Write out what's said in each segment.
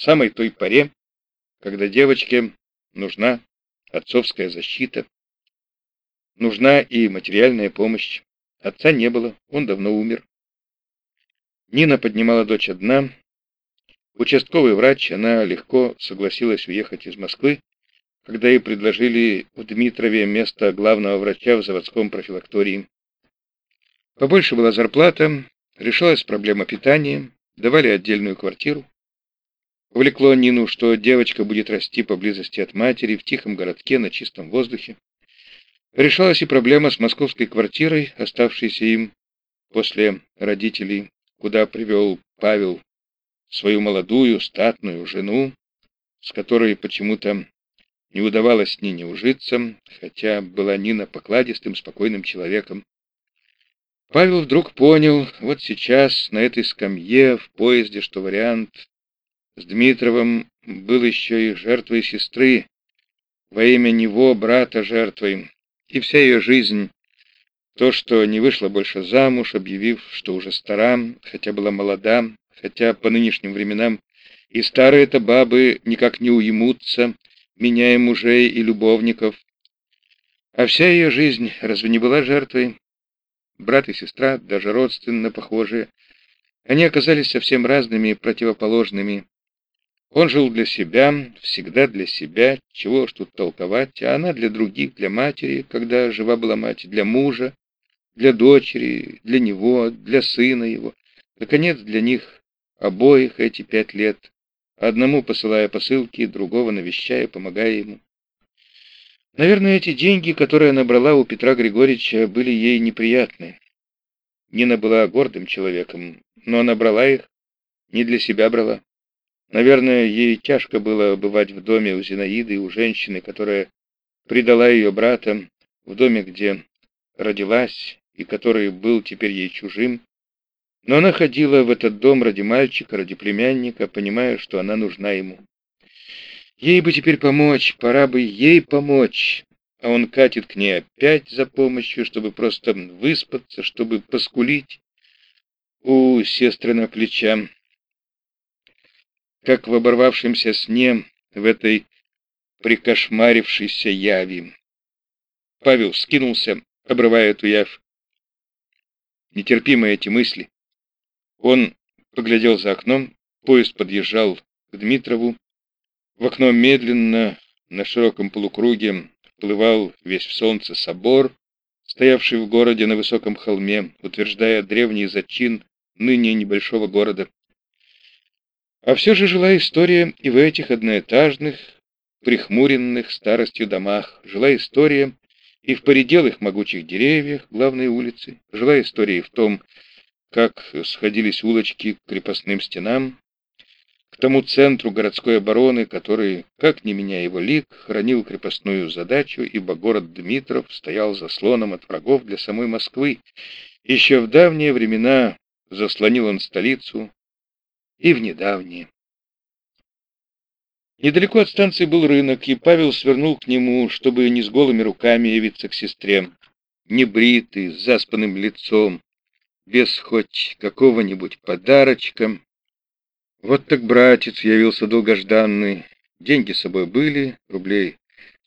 самой той поре, когда девочке нужна отцовская защита, нужна и материальная помощь. Отца не было, он давно умер. Нина поднимала дочь одна. Участковый врач, она легко согласилась уехать из Москвы, когда ей предложили в Дмитрове место главного врача в заводском профилактории. Побольше была зарплата, решалась проблема питания, давали отдельную квартиру. Увлекло Нину, что девочка будет расти поблизости от матери, в тихом городке, на чистом воздухе. Решалась и проблема с московской квартирой, оставшейся им после родителей, куда привел Павел свою молодую, статную жену, с которой почему-то не удавалось Нине ужиться, хотя была Нина покладистым, спокойным человеком. Павел вдруг понял, вот сейчас, на этой скамье, в поезде, что вариант с Дмитровым был еще и жертвой сестры, во имя него брата жертвой, и вся ее жизнь, то, что не вышла больше замуж, объявив, что уже стара, хотя была молода, хотя по нынешним временам и старые-то бабы никак не уймутся, меняя мужей и любовников. А вся ее жизнь разве не была жертвой? Брат и сестра, даже родственно похожие, они оказались совсем разными и противоположными. Он жил для себя, всегда для себя, чего ж тут толковать, а она для других, для матери, когда жива была мать, для мужа, для дочери, для него, для сына его. Наконец, для них обоих эти пять лет, одному посылая посылки, другого навещая, помогая ему. Наверное, эти деньги, которые она брала у Петра Григорьевича, были ей неприятны. Нина была гордым человеком, но она брала их, не для себя брала. Наверное, ей тяжко было бывать в доме у Зинаиды, у женщины, которая предала ее брата, в доме, где родилась и который был теперь ей чужим. Но она ходила в этот дом ради мальчика, ради племянника, понимая, что она нужна ему. Ей бы теперь помочь, пора бы ей помочь. А он катит к ней опять за помощью, чтобы просто выспаться, чтобы поскулить у сестры на плеча как в оборвавшемся сне в этой прикошмарившейся яви. Павел скинулся, обрывая эту явь. Нетерпимы эти мысли. Он поглядел за окном, поезд подъезжал к Дмитрову. В окно медленно, на широком полукруге, вплывал весь в солнце собор, стоявший в городе на высоком холме, утверждая древний зачин ныне небольшого города. А все же жила история и в этих одноэтажных, прихмуренных старостью домах. Жила история и в поределых могучих деревьях главной улицы. Жила история и в том, как сходились улочки к крепостным стенам, к тому центру городской обороны, который, как не меняя его лик, хранил крепостную задачу, ибо город Дмитров стоял заслоном от врагов для самой Москвы. Еще в давние времена заслонил он столицу, и в недавние. Недалеко от станции был рынок, и Павел свернул к нему, чтобы не с голыми руками явиться к сестре, небритый, с заспанным лицом, без хоть какого-нибудь подарочка. Вот так братец явился долгожданный. Деньги с собой были, рублей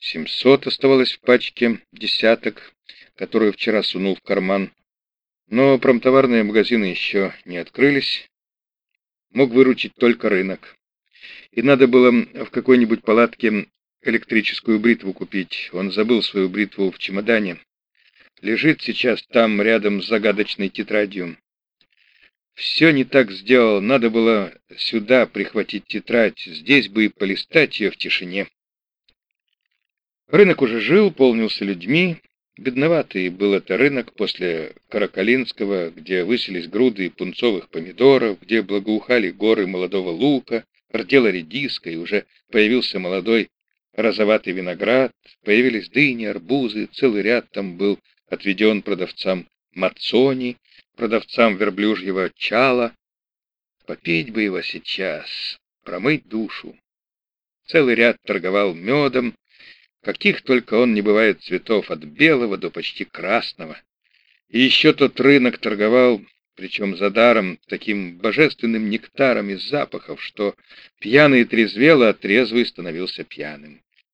семьсот оставалось в пачке, десяток, которую вчера сунул в карман. Но промтоварные магазины еще не открылись, мог выручить только рынок. И надо было в какой-нибудь палатке электрическую бритву купить. Он забыл свою бритву в чемодане. Лежит сейчас там, рядом с загадочной тетрадью. Все не так сделал. Надо было сюда прихватить тетрадь. Здесь бы и полистать ее в тишине. Рынок уже жил, полнился людьми. Бедноватый был это рынок после Каракалинского, где высились груды пунцовых помидоров, где благоухали горы молодого лука, рдела редиска, и уже появился молодой розоватый виноград, появились дыни, арбузы, целый ряд там был отведен продавцам мацони, продавцам верблюжьего чала. Попить бы его сейчас, промыть душу. Целый ряд торговал медом, Каких только он не бывает цветов, от белого до почти красного. И еще тот рынок торговал, причем за даром, таким божественным нектаром из запахов, что пьяный трезвел, а трезвый становился пьяным.